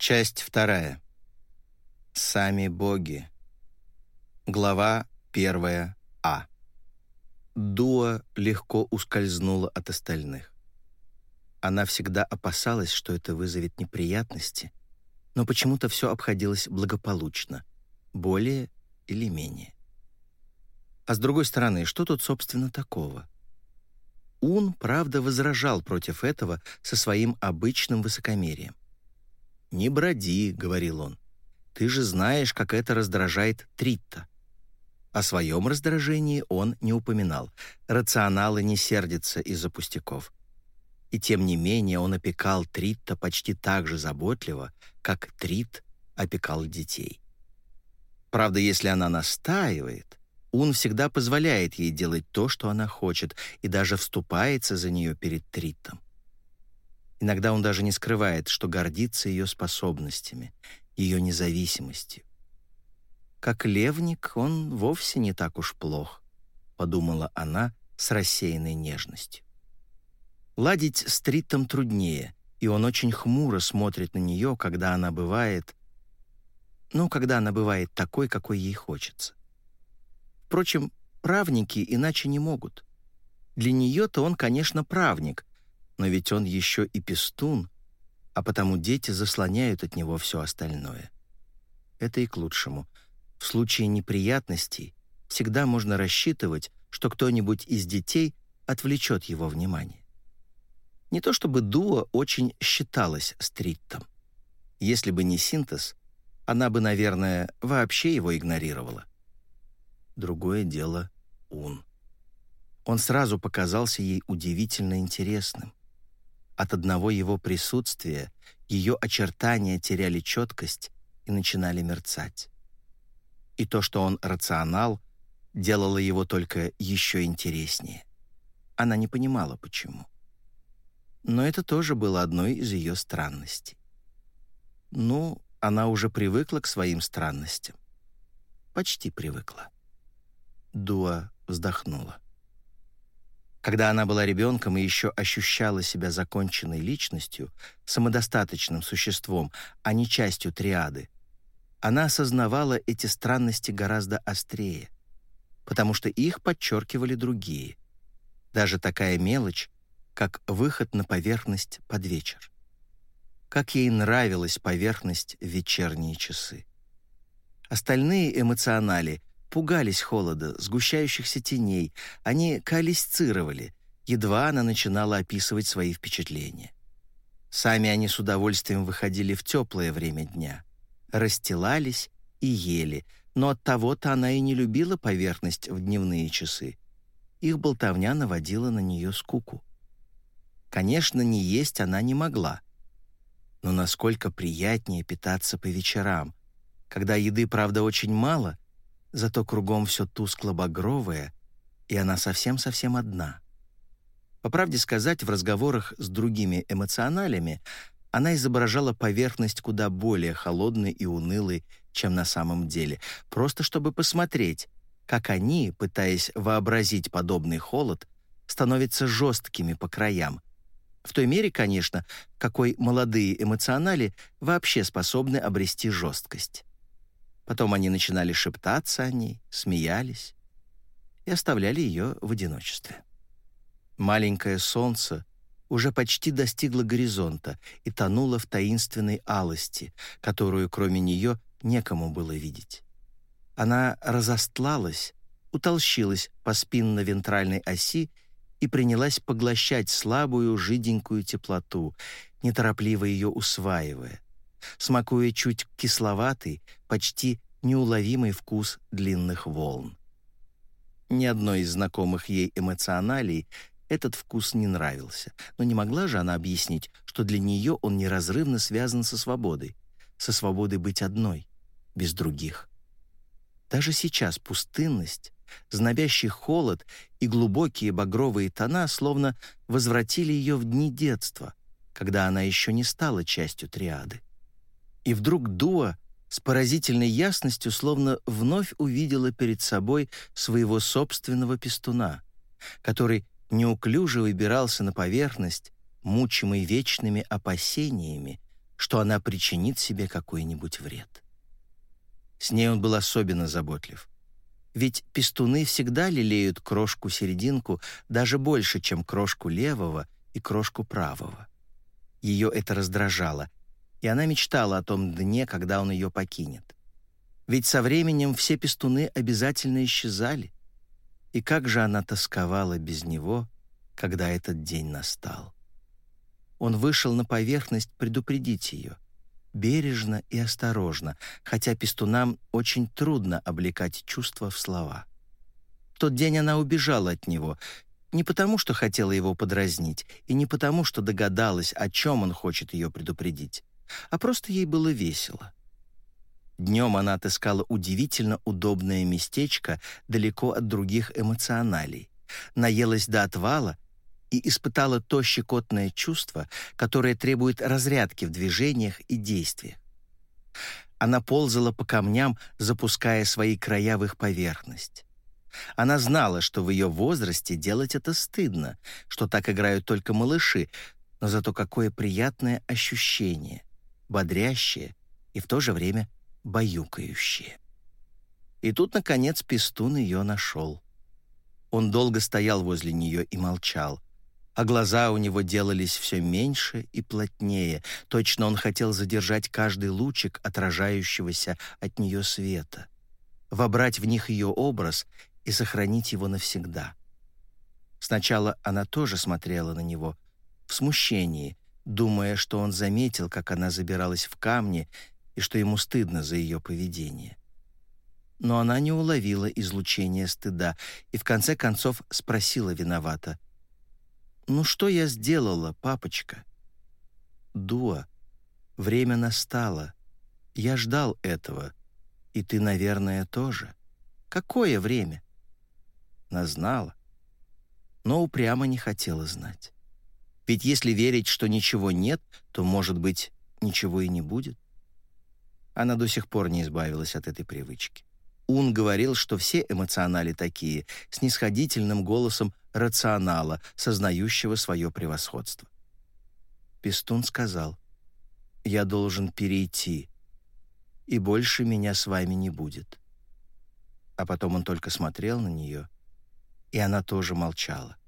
Часть вторая. Сами боги. Глава первая А. Дуа легко ускользнула от остальных. Она всегда опасалась, что это вызовет неприятности, но почему-то все обходилось благополучно, более или менее. А с другой стороны, что тут, собственно, такого? Ун, правда, возражал против этого со своим обычным высокомерием. «Не броди», — говорил он. «Ты же знаешь, как это раздражает Тритта». О своем раздражении он не упоминал. Рационалы не сердятся из-за пустяков. И тем не менее он опекал Тритта почти так же заботливо, как Трит опекал детей. Правда, если она настаивает, он всегда позволяет ей делать то, что она хочет, и даже вступается за нее перед Триттом. Иногда он даже не скрывает, что гордится ее способностями, ее независимостью. Как левник он вовсе не так уж плох, подумала она с рассеянной нежностью. Ладить с Триттом труднее, и он очень хмуро смотрит на нее, когда она бывает... Ну, когда она бывает такой, какой ей хочется. Впрочем, правники иначе не могут. Для нее-то он, конечно, правник, но ведь он еще и пестун, а потому дети заслоняют от него все остальное. Это и к лучшему. В случае неприятностей всегда можно рассчитывать, что кто-нибудь из детей отвлечет его внимание. Не то чтобы Дуа очень считалась стриттом. Если бы не синтез, она бы, наверное, вообще его игнорировала. Другое дело — Ун. Он сразу показался ей удивительно интересным. От одного его присутствия ее очертания теряли четкость и начинали мерцать. И то, что он рационал, делало его только еще интереснее. Она не понимала, почему. Но это тоже было одной из ее странностей. Ну, она уже привыкла к своим странностям. Почти привыкла. Дуа вздохнула. Когда она была ребенком и еще ощущала себя законченной личностью, самодостаточным существом, а не частью триады, она осознавала эти странности гораздо острее, потому что их подчеркивали другие. Даже такая мелочь, как выход на поверхность под вечер. Как ей нравилась поверхность в вечерние часы. Остальные эмоционали пугались холода, сгущающихся теней, они калисцировали, едва она начинала описывать свои впечатления. Сами они с удовольствием выходили в теплое время дня, расстилались и ели, но от того-то она и не любила поверхность в дневные часы. Их болтовня наводила на нее скуку. Конечно, не есть она не могла. Но насколько приятнее питаться по вечерам, когда еды, правда, очень мало, зато кругом все тускло-багровое, и она совсем-совсем одна. По правде сказать, в разговорах с другими эмоционалями она изображала поверхность куда более холодной и унылой, чем на самом деле, просто чтобы посмотреть, как они, пытаясь вообразить подобный холод, становятся жесткими по краям, в той мере, конечно, какой молодые эмоционали вообще способны обрести жесткость. Потом они начинали шептаться о ней, смеялись и оставляли ее в одиночестве. Маленькое солнце уже почти достигло горизонта и тонуло в таинственной алости, которую кроме нее некому было видеть. Она разостлалась, утолщилась по спинно-вентральной оси и принялась поглощать слабую, жиденькую теплоту, неторопливо ее усваивая, смакуя чуть кисловатый, почти неуловимый вкус длинных волн. Ни одной из знакомых ей эмоционалей этот вкус не нравился, но не могла же она объяснить, что для нее он неразрывно связан со свободой, со свободой быть одной, без других. Даже сейчас пустынность, знобящий холод и глубокие багровые тона словно возвратили ее в дни детства, когда она еще не стала частью триады. И вдруг Дуа с поразительной ясностью словно вновь увидела перед собой своего собственного пестуна, который неуклюже выбирался на поверхность, мучимый вечными опасениями, что она причинит себе какой-нибудь вред. С ней он был особенно заботлив. Ведь пестуны всегда лелеют крошку-серединку даже больше, чем крошку левого и крошку правого. Ее это раздражало, и она мечтала о том дне, когда он ее покинет. Ведь со временем все пестуны обязательно исчезали. И как же она тосковала без него, когда этот день настал. Он вышел на поверхность предупредить ее. Бережно и осторожно, хотя пестунам очень трудно облекать чувства в слова. В тот день она убежала от него, не потому, что хотела его подразнить, и не потому, что догадалась, о чем он хочет ее предупредить, а просто ей было весело. Днем она отыскала удивительно удобное местечко далеко от других эмоционалей, наелась до отвала и испытала то щекотное чувство, которое требует разрядки в движениях и действиях. Она ползала по камням, запуская свои края в их поверхность. Она знала, что в ее возрасте делать это стыдно, что так играют только малыши, но зато какое приятное ощущение, бодрящее и в то же время баюкающее. И тут, наконец, Пестун ее нашел. Он долго стоял возле нее и молчал, а глаза у него делались все меньше и плотнее. Точно он хотел задержать каждый лучик отражающегося от нее света, вобрать в них ее образ и сохранить его навсегда. Сначала она тоже смотрела на него в смущении, думая, что он заметил, как она забиралась в камни и что ему стыдно за ее поведение. Но она не уловила излучения стыда и в конце концов спросила виновата. «Ну что я сделала, папочка?» «Дуа, время настало. Я ждал этого. И ты, наверное, тоже. Какое время?» Она знала, но упрямо не хотела знать. Ведь если верить, что ничего нет, то, может быть, ничего и не будет. Она до сих пор не избавилась от этой привычки. Ун говорил, что все эмоционали такие, с нисходительным голосом рационала, сознающего свое превосходство. Пестун сказал, «Я должен перейти, и больше меня с вами не будет». А потом он только смотрел на нее, и она тоже молчала.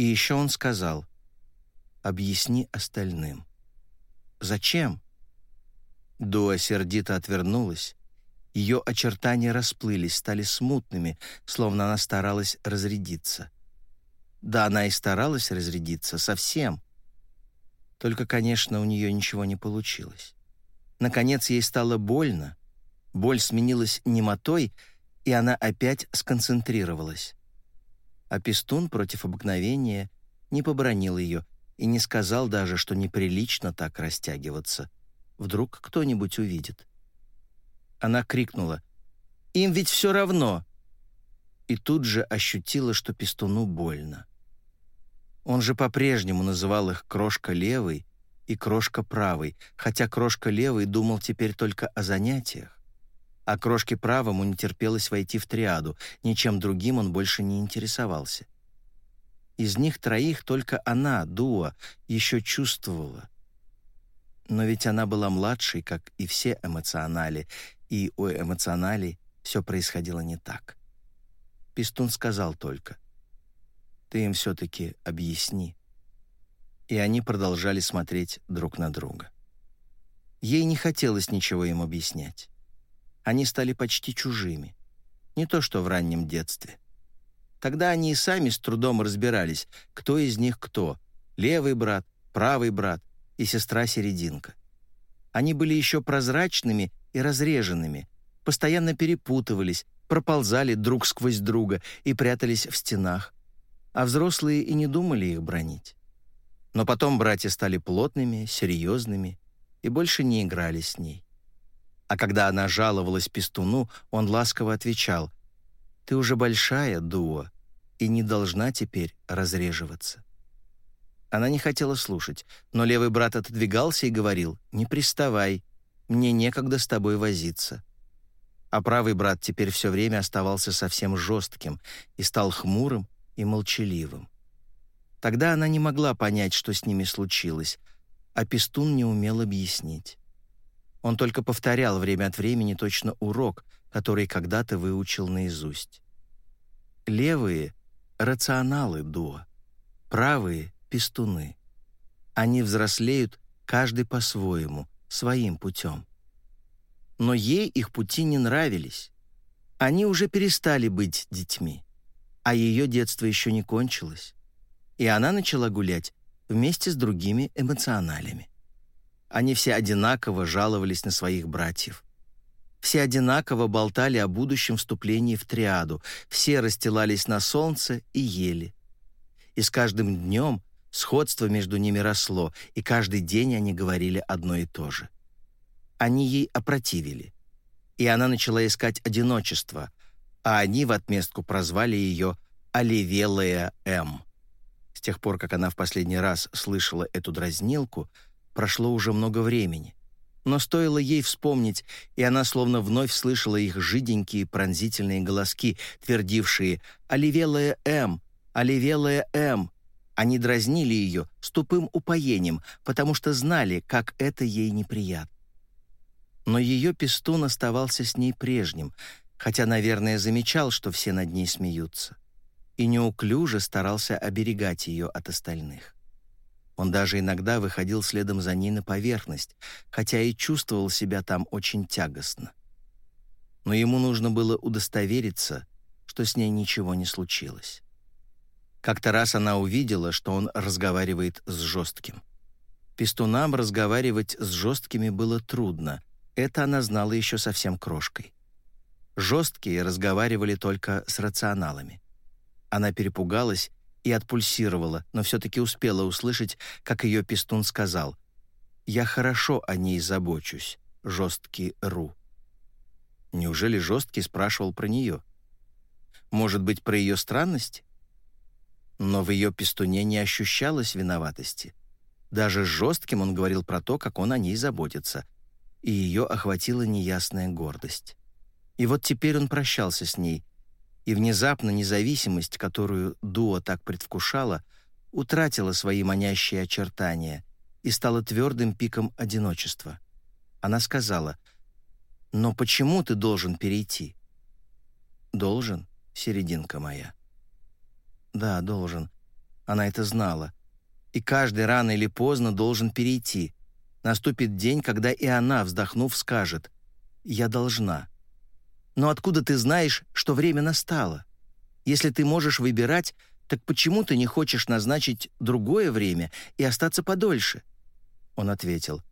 И еще он сказал, «Объясни остальным». «Зачем?» Дуа сердито отвернулась. Ее очертания расплылись, стали смутными, словно она старалась разрядиться. Да, она и старалась разрядиться совсем. Только, конечно, у нее ничего не получилось. Наконец ей стало больно. Боль сменилась немотой, и она опять сконцентрировалась. А Пестун против обыкновения не побронил ее и не сказал даже, что неприлично так растягиваться — Вдруг кто-нибудь увидит. Она крикнула «Им ведь все равно!» И тут же ощутила, что пестуну больно. Он же по-прежнему называл их «крошка левой» и «крошка правой», хотя крошка левой думал теперь только о занятиях. А крошке правому не терпелось войти в триаду, ничем другим он больше не интересовался. Из них троих только она, Дуа, еще чувствовала, но ведь она была младшей, как и все эмоционали, и у эмоционалей все происходило не так. Пистун сказал только, «Ты им все-таки объясни». И они продолжали смотреть друг на друга. Ей не хотелось ничего им объяснять. Они стали почти чужими. Не то что в раннем детстве. Тогда они и сами с трудом разбирались, кто из них кто — левый брат, правый брат, и сестра-серединка. Они были еще прозрачными и разреженными, постоянно перепутывались, проползали друг сквозь друга и прятались в стенах, а взрослые и не думали их бронить. Но потом братья стали плотными, серьезными и больше не играли с ней. А когда она жаловалась Пестуну, он ласково отвечал, «Ты уже большая, Дуа, и не должна теперь разреживаться». Она не хотела слушать, но левый брат отодвигался и говорил «Не приставай, мне некогда с тобой возиться». А правый брат теперь все время оставался совсем жестким и стал хмурым и молчаливым. Тогда она не могла понять, что с ними случилось, а Пестун не умел объяснить. Он только повторял время от времени точно урок, который когда-то выучил наизусть. Левые — рационалы дуа, правые — пестуны. Они взрослеют каждый по-своему, своим путем. Но ей их пути не нравились. Они уже перестали быть детьми, а ее детство еще не кончилось. И она начала гулять вместе с другими эмоционалями. Они все одинаково жаловались на своих братьев. Все одинаково болтали о будущем вступлении в триаду, все расстилались на солнце и ели. И с каждым днем сходство между ними росло, и каждый день они говорили одно и то же. Они ей опротивили, и она начала искать одиночество, а они в отместку прозвали ее «Оливелая М». С тех пор, как она в последний раз слышала эту дразнилку, прошло уже много времени. Но стоило ей вспомнить, и она словно вновь слышала их жиденькие пронзительные голоски, твердившие «Оливелая М! Оливелая М!». Они дразнили ее с тупым упоением, потому что знали, как это ей неприятно. Но ее пестун оставался с ней прежним, хотя, наверное, замечал, что все над ней смеются и неуклюже старался оберегать ее от остальных. Он даже иногда выходил следом за ней на поверхность, хотя и чувствовал себя там очень тягостно. Но ему нужно было удостовериться, что с ней ничего не случилось. Как-то раз она увидела, что он разговаривает с жестким. Пестунам разговаривать с жесткими было трудно, это она знала еще совсем крошкой. Жесткие разговаривали только с рационалами. Она перепугалась и отпульсировала, но все-таки успела услышать, как ее пестун сказал «Я хорошо о ней забочусь, жесткий Ру». Неужели жесткий спрашивал про нее? Может быть, про ее странность? Но в ее пестуне не ощущалось виноватости. Даже с жестким он говорил про то, как он о ней заботится, и ее охватила неясная гордость. И вот теперь он прощался с ней, и внезапно независимость, которую Дуо так предвкушала, утратила свои манящие очертания и стала твердым пиком одиночества. Она сказала, «Но почему ты должен перейти?» «Должен, серединка моя». «Да, должен». Она это знала. И каждый рано или поздно должен перейти. Наступит день, когда и она, вздохнув, скажет, «Я должна». Но откуда ты знаешь, что время настало? Если ты можешь выбирать, так почему ты не хочешь назначить другое время и остаться подольше?» Он ответил,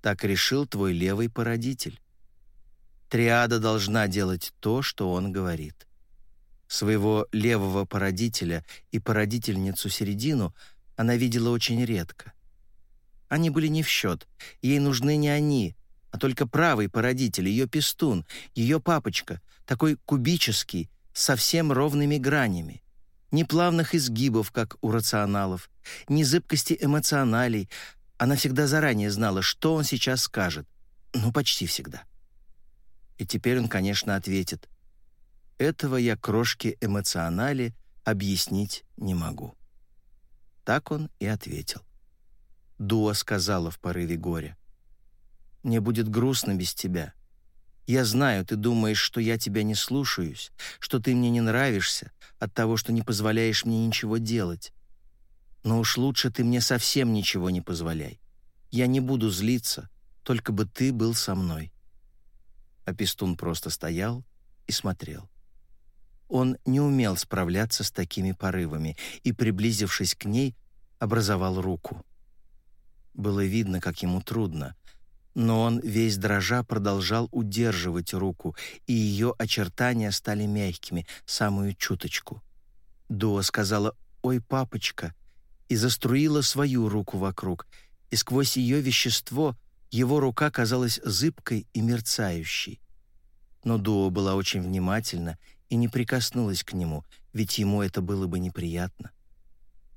«Так решил твой левый породитель. Триада должна делать то, что он говорит». Своего левого породителя и породительницу середину она видела очень редко. Они были не в счет, ей нужны не они, а только правый породитель, ее пестун, ее папочка, такой кубический, совсем ровными гранями. Ни плавных изгибов, как у рационалов, ни зыбкости эмоционалей. Она всегда заранее знала, что он сейчас скажет. Ну, почти всегда. И теперь он, конечно, ответит. Этого я крошки эмоционали объяснить не могу. Так он и ответил. Дуа сказала в порыве горя. Мне будет грустно без тебя. Я знаю, ты думаешь, что я тебя не слушаюсь, что ты мне не нравишься от того, что не позволяешь мне ничего делать. Но уж лучше ты мне совсем ничего не позволяй. Я не буду злиться, только бы ты был со мной». А Пестун просто стоял и смотрел. Он не умел справляться с такими порывами и, приблизившись к ней, образовал руку. Было видно, как ему трудно, но он весь дрожа продолжал удерживать руку, и ее очертания стали мягкими, самую чуточку. Дуа сказала «Ой, папочка!» и заструила свою руку вокруг, и сквозь ее вещество его рука казалась зыбкой и мерцающей. Но Дуа была очень внимательна и не прикоснулась к нему, ведь ему это было бы неприятно.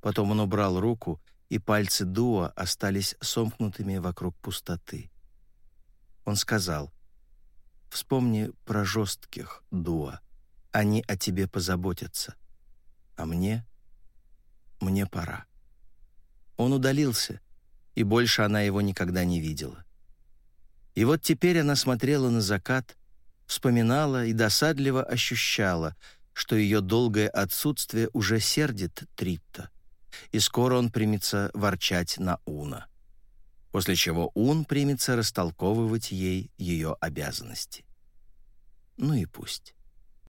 Потом он убрал руку, и пальцы Дуа остались сомкнутыми вокруг пустоты. Он сказал, «Вспомни про жестких, Дуа. Они о тебе позаботятся. А мне? Мне пора». Он удалился, и больше она его никогда не видела. И вот теперь она смотрела на закат, вспоминала и досадливо ощущала, что ее долгое отсутствие уже сердит Тритта, и скоро он примется ворчать на Уна, после чего Ун примется растолковывать ей ее обязанности. Ну и пусть.